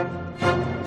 Música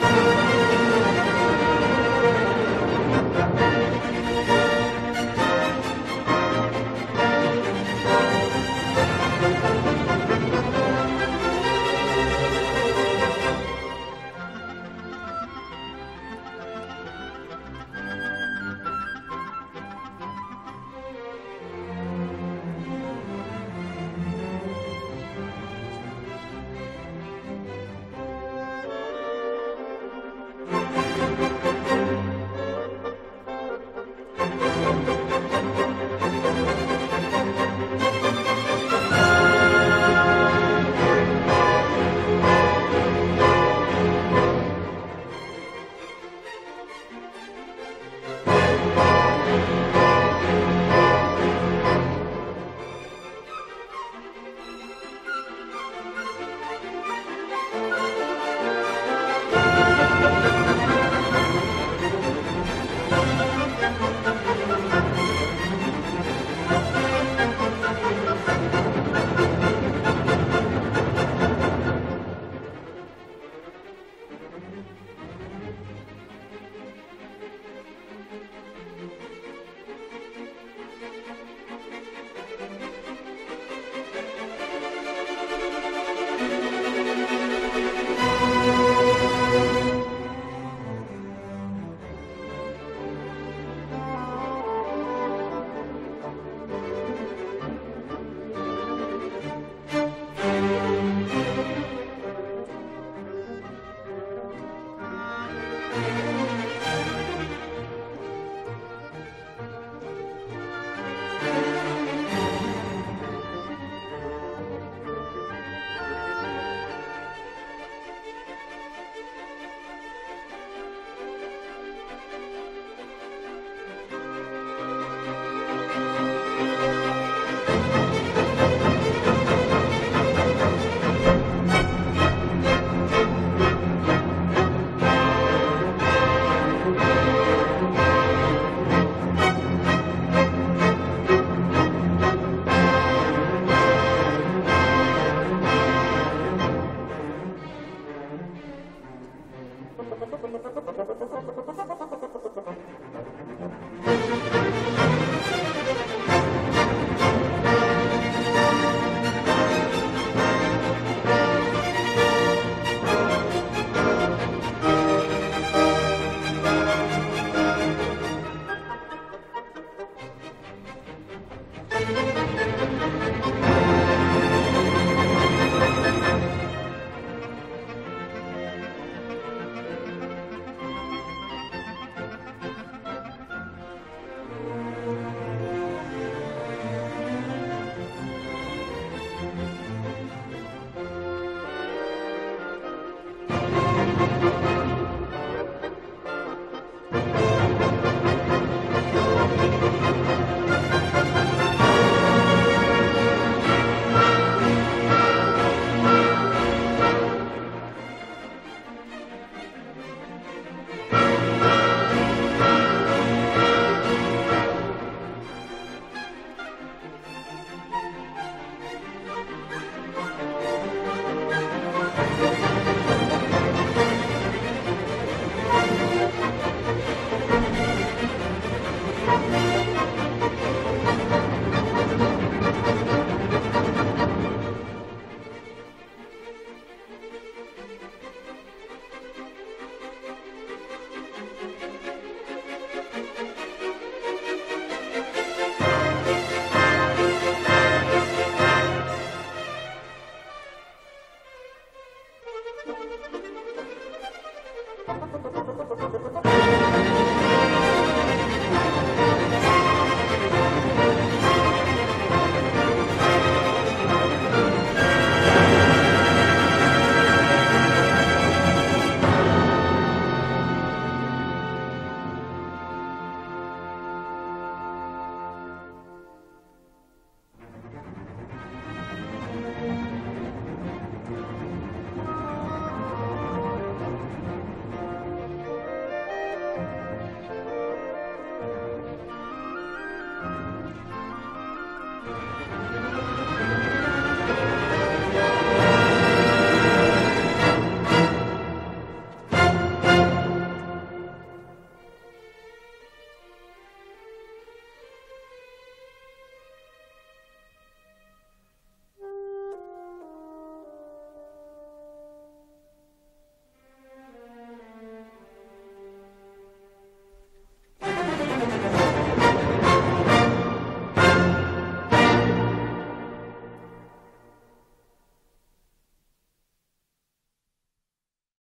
Thank you.